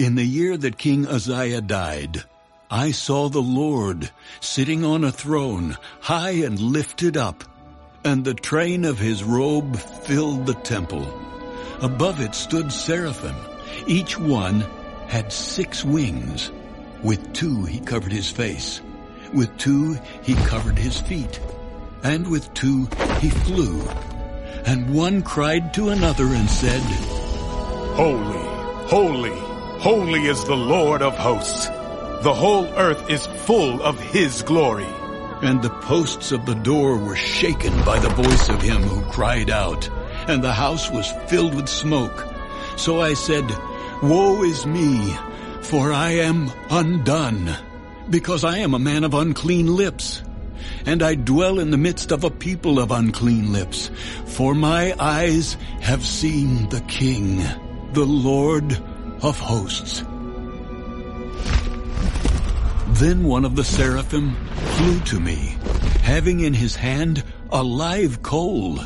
In the year that King Uzziah died, I saw the Lord sitting on a throne, high and lifted up, and the train of his robe filled the temple. Above it stood seraphim. Each one had six wings. With two he covered his face. With two he covered his feet. And with two he flew. And one cried to another and said, Holy, holy, holy is the Lord of hosts. The whole earth is full of his glory. And the posts of the door were shaken by the voice of him who cried out, and the house was filled with smoke. So I said, Woe is me, for I am undone, because I am a man of unclean lips. And I dwell in the midst of a people of unclean lips, for my eyes have seen the King, the Lord of hosts. Then one of the seraphim flew to me, having in his hand a live coal,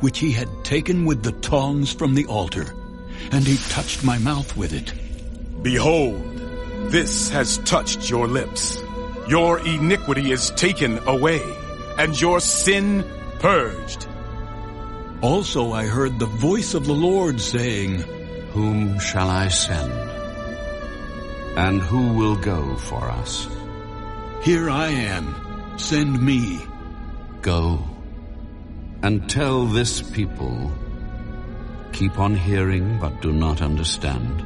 which he had taken with the tongs from the altar, and he touched my mouth with it. Behold, this has touched your lips. Your iniquity is taken away, and your sin purged. Also I heard the voice of the Lord saying, Whom shall I send? And who will go for us? Here I am, send me. Go and tell this people, keep on hearing but do not understand.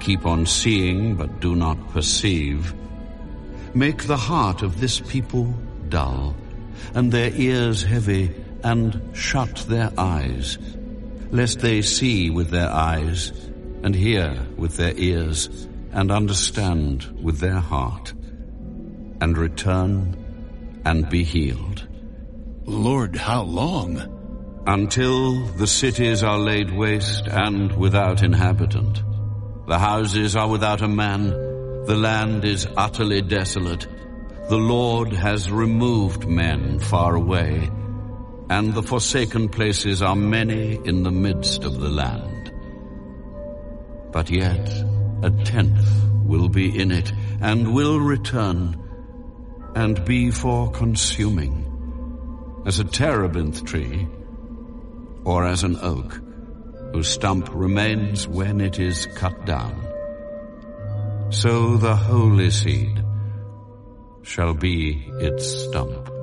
Keep on seeing but do not perceive. Make the heart of this people dull and their ears heavy and shut their eyes, lest they see with their eyes and hear with their ears and understand with their heart and return and be healed. Lord, how long? Until the cities are laid waste and without inhabitant. The houses are without a man. The land is utterly desolate. The Lord has removed men far away, and the forsaken places are many in the midst of the land. But yet a tenth will be in it, and will return, and be for consuming, as a terebinth tree, or as an oak, whose stump remains when it is cut down. So the holy seed shall be its stump.